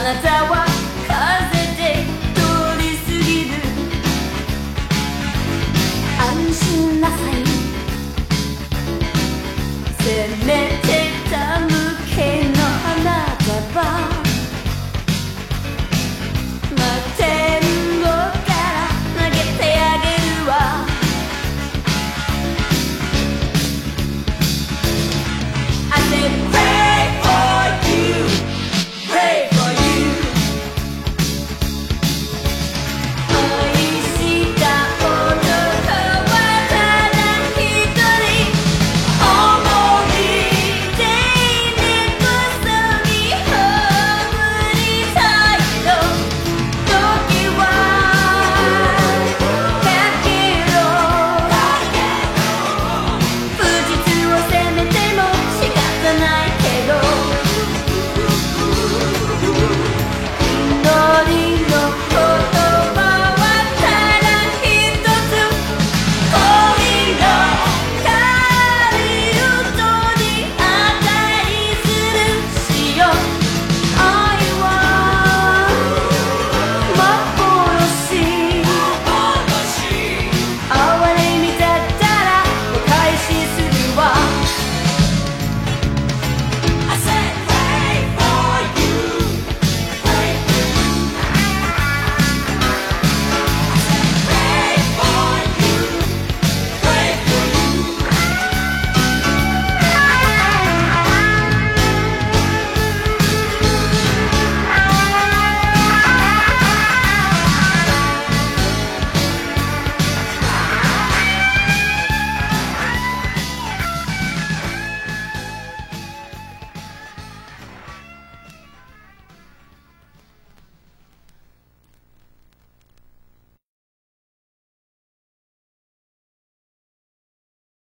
あなたは